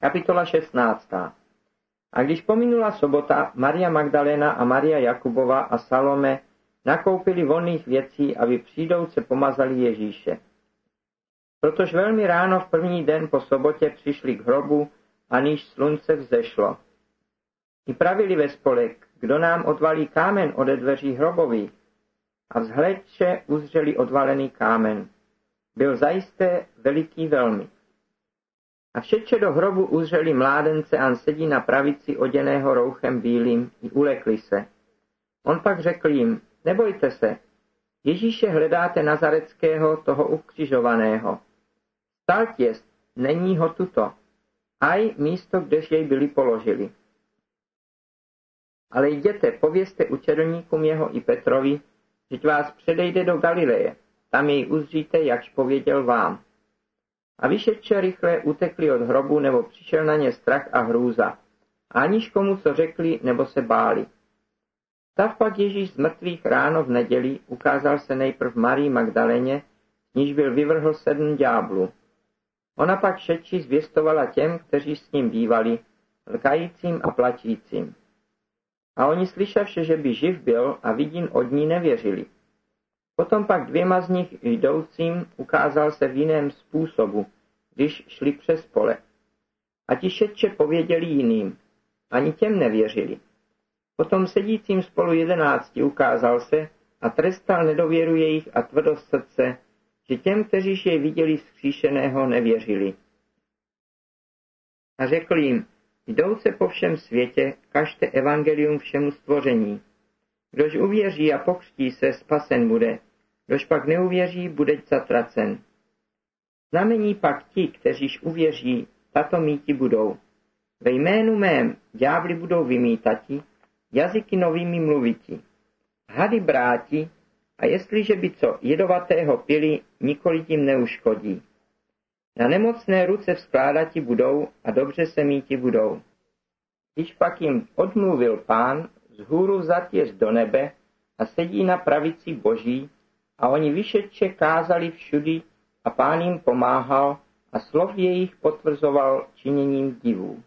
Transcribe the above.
Kapitola 16. A když pominula sobota, Maria Magdalena a Maria Jakubova a Salome nakoupili volných věcí, aby přijdouce pomazali Ježíše. Protože velmi ráno v první den po sobotě přišli k hrobu, aniž slunce vzešlo. I pravili ve spolek, kdo nám odvalí kámen ode dveří hrobových. A vzhledče uzřeli odvalený kámen. Byl zajisté veliký velmi. A všetče do hrobu uzřeli mládence a sedí na pravici oděného rouchem bílým i ulekli se. On pak řekl jim, nebojte se, Ježíše hledáte Nazareckého, toho ukřižovaného. Stalt jest, není ho tuto, aj místo, kdež jej byli položili. Ale jděte, povězte učedlníkům jeho i Petrovi, že vás předejde do Galileje, tam jej uzříte, jakž pověděl vám. A vyšetče rychle utekli od hrobu, nebo přišel na ně strach a hrůza. Aniž komu co řekli, nebo se báli. Tak pak Ježíš z mrtvých ráno v neděli ukázal se nejprv Marii Magdaleně, níž byl vyvrhl sedm ďáblů. Ona pak šetči zvěstovala těm, kteří s ním bývali, lkajícím a plačícím. A oni slyšavše, že by živ byl a vidin od ní nevěřili. Potom pak dvěma z nich jdoucím ukázal se v jiném způsobu, když šli přes pole. A ti šetče pověděli jiným. Ani těm nevěřili. Potom sedícím spolu jedenácti ukázal se a trestal nedověru jejich a tvrdost srdce, že těm, kteří jej viděli zkříšeného, nevěřili. A řekl jim, jdouce po všem světě, kažte evangelium všemu stvoření. Kdož uvěří a pokřtí se, spasen bude, kdož pak neuvěří, bude zatracen. Znamení pak ti, kteříž uvěří, tato míti budou. Ve jménu mém ďábli budou vymítati, jazyky novými mluviti. Hady bráti, a jestliže by co jedovatého pili, nikoli tím neuškodí. Na nemocné ruce vzkládati budou a dobře se míti budou. Když pak jim odmluvil pán, z hůru vzat do nebe a sedí na pravici boží, a oni vyšetče kázali všudy a pán jim pomáhal a slov jejich potvrzoval činěním divů.